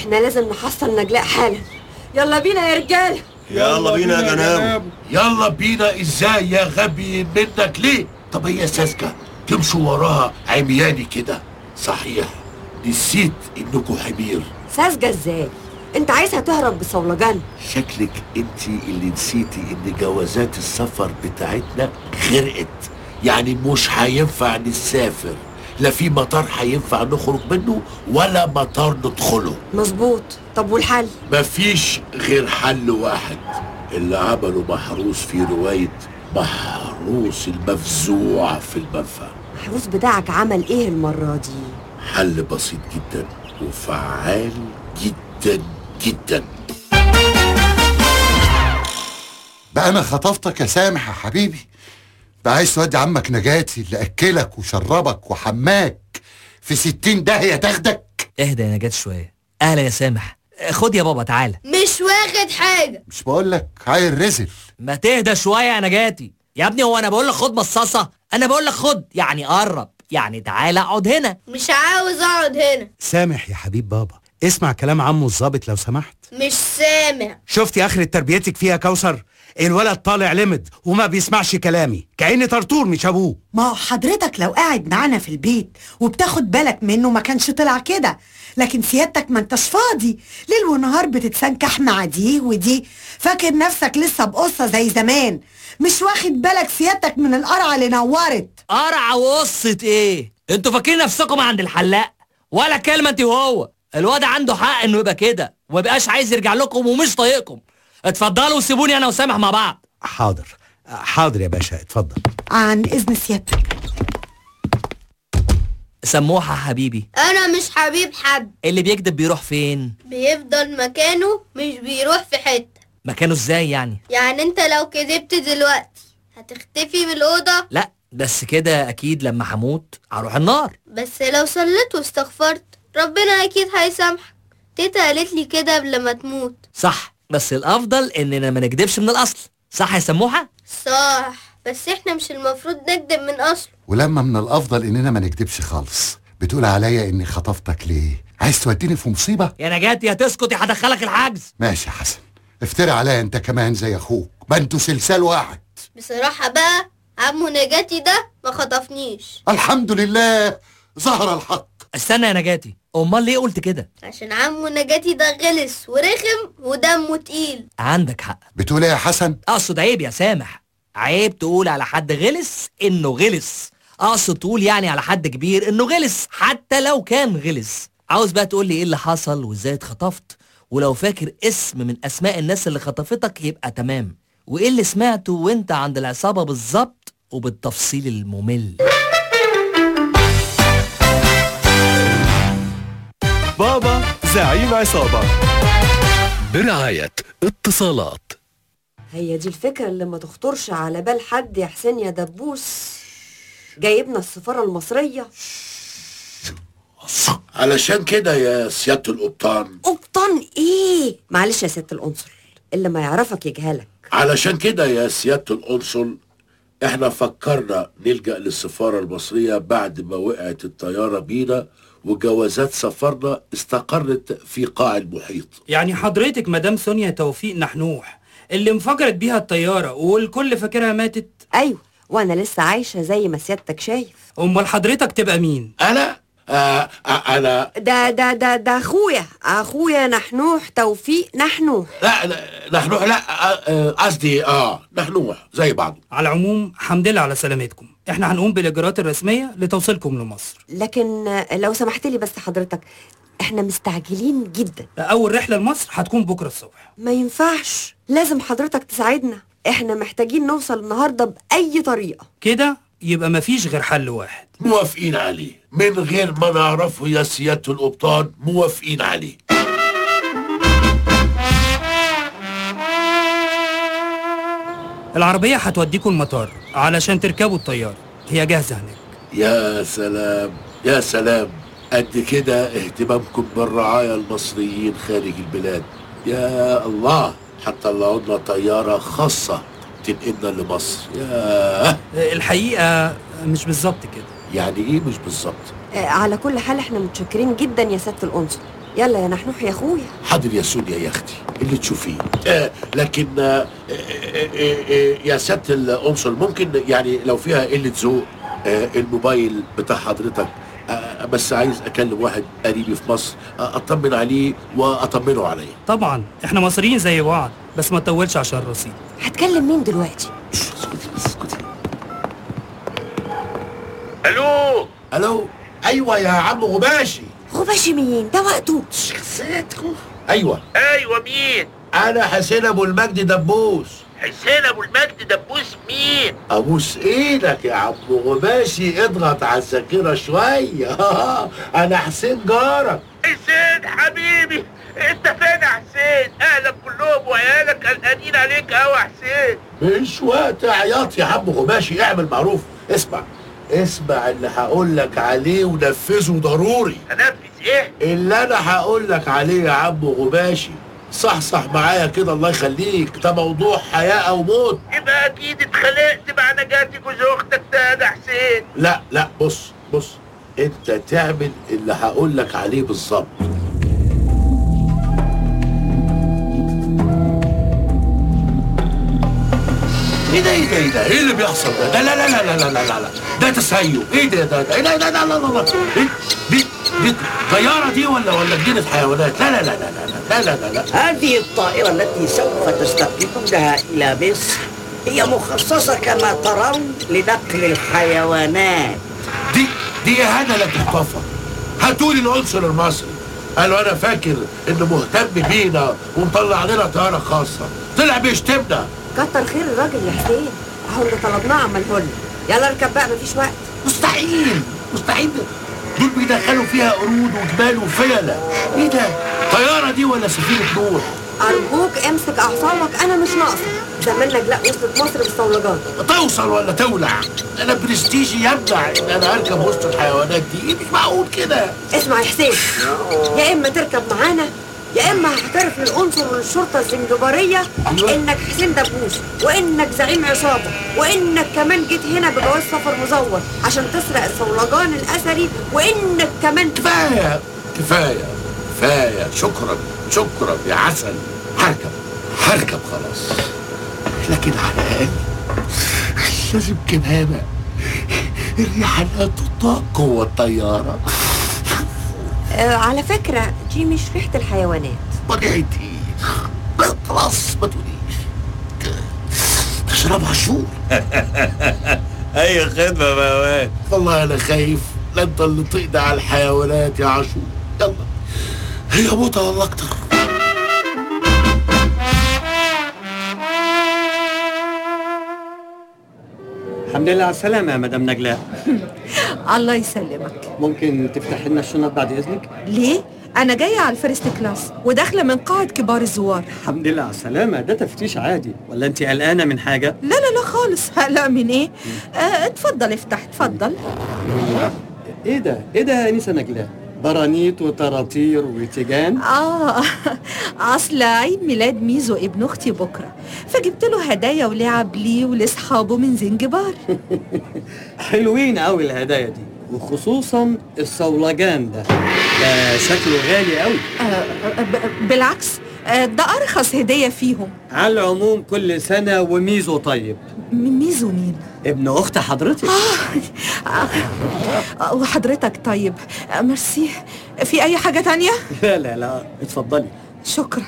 إحنا لازم نحصل نجلاء حالا. يلا بينا يا رجاله يلا بينا يا جناب. يلا بينا. إزاي يا غبي منك ليه؟ طب هي ساذجة. تمشوا وراها عمياني كده. صحيح. نسيت انكم حمير ساذجة إزاي؟ انت عايزها تهرب بصولجان. شكلك انت اللي نسيتي ان جوازات السفر بتاعتنا غرقت. يعني مش هينفع نسافر. لا في مطار هينفع نخرج منه ولا مطار ندخله. مظبوط. طب والحل؟ مفيش غير حل واحد. اللي عمله محروس في رواية محروس المفزوع في المنفى. محروس بتاعك عمل إيه المرة دي؟ حل بسيط جدا وفعال جدا جدا. بقى أنا خطفتك يا سامح يا حبيبي. بقى عايز تودي عمك نجاتي اللي أكلك وشربك وحماك. في ستين داهية تاخدك. اهدى يا نجاة شوية. أهلا يا سامح. خد يا بابا تعالى مش واخد حاجة. مش بقولك عيل رزل. ما تهدى شوية يا نجاتي. يا ابني هو أنا بقول لك خد مصاصة أنا بقول لك خد. يعني قرب. يعني تعالى أقعد هنا. مش عاوز أقعد هنا. سامح يا حبيب بابا. اسمع كلام عمو الظابط لو سمحت. مش سامع شفتي اخرة تربيتك فيها كوثر؟ الولد طالع لمد وما بيسمعش كلامي. كأني طرطور مش أبوه. ما هو حضرتك لو قاعد معانا في البيت وبتاخد بالك منه ما كانش طلع كده. لكن سيادتك ما انتش فاضي. ليل ونهار بتتسنكح مع دي ودي. فاكر نفسك لسه بقصة زي زمان. مش واخد بالك سيادتك من القرعة اللي نورت. قرعة وقصة إيه؟ أنتوا فاكرين نفسكم عند الحلاق؟ ولا كلمة انت وهو الواد عنده حق إنه يبقى كده. وما يبقاش عايز يرجع لكم ومش طايقكم. اتفضلوا وسيبوني أنا وسامح مع بعض. حاضر. حاضر يا باشا اتفضل. عن إذن سيادتك. سموحة حبيبي. أنا مش حبيب حد. اللي بيكذب بيروح فين؟ بيفضل مكانه مش بيروح في حتة. مكانه إزاي يعني؟ يعني أنت لو كذبت دلوقتي هتختفي من الأوضة؟ لا بس كده أكيد لما هموت هروح النار. بس لو صليت واستغفرت ربنا أكيد هيسامحك. تيتا قالت لي كده قبل ما تموت. صح. بس الأفضل إننا ما نكدبش من الأصل. صح يا سموحة؟ صح بس إحنا مش المفروض نكذب من أصله. ولما من الأفضل إننا ما نكدبش خالص. بتقول عليا إني خطفتك ليه؟ عايز توديني في مصيبة؟ يا نجاتي يا تسكت يا هدخلك الحجز. ماشي يا حسن. افتري عليا أنت كمان زي أخوك. ما أنتوا سلسال واحد. بصراحة بقى عمو نجاتي ده ما خطفنيش. الحمد لله. ظهر الحق. استنى يا نجاتي. امال ليه قلت كده؟ عشان عمو نجاتي ده غلس ورخم ودمه تقيل. عندك حق. بتقول إيه يا حسن؟ اقصد عيب يا سامح. عيب تقول على حد غلس انه غلس. اقصد تقول يعني على حد كبير انه غلس حتى لو كان غلس. عاوز بقى تقول لي إيه اللي حصل وازاي اتخطفت؟ ولو فاكر اسم من اسماء الناس اللي خطفتك يبقى تمام. وايه اللي سمعته وانت عند العصابة بالظبط وبالتفصيل الممل؟ بابا زعيم عصابة. برعاية اتصالات. هي دي الفكرة اللي ما تخطرش على بال حد يا حسين يا دبوس. جايبنا السفارة المصرية. علشان كده يا سيادة القبطان. قبطان إيه؟ معلش يا سيادة القنصل اللي ما يعرفك يجهلك. علشان كده يا سيادة القنصل إحنا فكرنا نلجأ للسفارة المصرية بعد ما وقعت الطيارة بينا وجوازات سفرنا استقرت في قاع المحيط. يعني حضرتك مدام سونيا توفيق نحنوح اللي انفجرت بيها الطيارة والكل فاكرها ماتت؟ أيوه وأنا لسه عايشة زي ما سيادتك شايف. أمال حضرتك تبقى مين؟ أنا؟ آه آه أنا ده ده ده ده أخويا. أخويا نحنوح توفيق نحنوح لا لا نحنوح لا آه، آه، قصدي آه نحنوح زي بعض. على العموم حمد لله على سلامتكم. إحنا هنقوم بالإجراءات الرسمية لتوصيلكم لمصر. لكن لو سمحت لي بس حضرتك إحنا مستعجلين جدا. أول رحلة لمصر هتكون بكرة الصبح. ما ينفعش. لازم حضرتك تساعدنا. إحنا محتاجين نوصل النهارده بأي طريقة. كده؟ يبقى مفيش غير حل واحد. موافقين عليه. من غير ما نعرفه يا سيادة القبطان موافقين عليه. العربية هتوديكم المطار علشان تركبوا الطيارة. هي جاهزة هناك. يا سلام يا سلام. قد كده اهتمامكم بالرعايا المصريين خارج البلاد. يا الله حتى لو لنا طيارة خاصة. تنقلنا لمصر. يا الحقيقة مش بالظبط كده. يعني إيه مش بالظبط؟ آه، على كل حال إحنا متشكرين جدا يا سياده القنصل يلا يا نحنوح يا أخويا. حاضر يا سونيا يا أختي اللي تشوفيه. آه لكن آه آه آه آه يا سياده القنصل ممكن يعني لو فيها قلة ذوق آه الموبايل بتاع حضرتك آه بس عايز أكلم واحد قريبي في مصر أطمن عليه وأطمنه عليا. طبعا إحنا مصريين زي بعض بس ما تطولش عشان الرصيد. هتكلم مين دلوقتي؟ ألو؟ ألو؟ أيوه يا عم غباشي. غباشي مين؟ ده وقته. أيوه. أيوه مين؟ أنا حسين أبو المجد دبوس. حسين أبو المجد دبوس. مين؟ ابوس إيدك يا عم غباشي اضغط على الذاكرة شوية. أنا حسين جارك. حسين حبيبي أنت فين يا حسين؟ أهلك كلهم وعيالك قلقانين عليك قوي يا حسين. مش وقت عياط يا عم غباشي اعمل معروف. اسمع اسمع اللي هقول لك عليه ونفذه ضروري. انفذ إيه؟ اللي أنا هقول لك عليه يا عم غباشي صحصح معايا كده الله يخليك ده موضوع حياة أو موت يبقى أكيد اتخلقت مع نجاتك وزوجتك أختك سيدة حسين لا لا بص بص أنت تعمل اللي هقول لك عليه بالظبط إيه ده إيه ده إيه ده إيه اللي بيحصل ده ده لا لا لا لا لا لا لا ده تسيو إيه ده ده ده إيه ده ده لا لا لا لا دي دي طيارة دي ولا ولا جنينة حيوانات؟ لا لا لا لا لا لا لا لا هذه الطائرة التي سوف تستقبلونها إلى مصر هي مخصصة كما ترون لنقل الحيوانات. دي دي اهانة لا تغتفر هاتولي العنصر المصري. قالوا أنا فاكر إنه مهتم بينا ومطلع لنا طيارة خاصة. طلع بيشتمنا. كتر خير الراجل يا حسين. أهو اللي طلبناه عمله لنا يلا اركب بقى مفيش وقت. مستحيل. مستحيل. دول بيدخلوا فيها قرود وجبال وفيلة. إيه ده؟ طيارة دي ولا سفينة نوح أرجوك امسك أعصابك أنا مش ناقصة. زمان نجلاء وصلت مصر بالصولجان. توصل ولا تولع؟ أنا برستيجي يمنع إن أنا أركب وسط الحيوانات دي. مش معقول كده؟ اسمع يا حسين يا إما تركب معانا يا إما هعترف للعنصر وللشرطه الزنجباريه إنك حسين دبوس وإنك زعيم عصابة وإنك كمان جيت هنا بجواز سفر مزور عشان تسرق الصولجان الأثري وإنك كمان كفاية كفاية كفاية. شكرا شكرا يا عسل هركب هركب خلاص. لكن على الأقل لازم كمان الريحه لا تطاق جوه الطيارة. آه على فكرة دي مش ريحة الحيوانات؟ ما ريحتي خلاص ما تقوليش. تشربها شو؟ أي خدمة يا بهوات والله أنا خايف. لا انت اللي تقضي على الحيوانات يا عاشور يلا. هي موتة والله أكتر؟ الحمد لله على السلامة يا مدام نجلاء. الله يسلمك ممكن تفتح لنا الشنط بعد إذنك؟ ليه؟ أنا جاية على ال first class وداخلة من قاعة كبار الزوار الحمد لله على السلامة ده تفتيش عادي ولا أنت قلقانة من حاجة؟ لا لا لا خالص هقلق من إيه؟ آه اتفضل افتح اتفضل إيه ده؟ إيه ده يا أنسة نجلاء؟ برانيت وطراطير وتيجان آه أصل عيد ميلاد ميزو ابن أختي بكرة فجبت له هدايا ولعب ليه ولأصحابه من زنجبار حلوين قوي الهدايا دي وخصوصا الصولجان ده ده شكله غالي قوي آه ب- بالعكس آه ده أرخص هدية فيهم. على العموم كل سنة وميزو طيب. ميزو مين؟ ابن أخت حضرتك. آه وحضرتك طيب. آه ميرسي. في أي حاجة تانية؟ لا لا لا. اتفضلي. شكرا.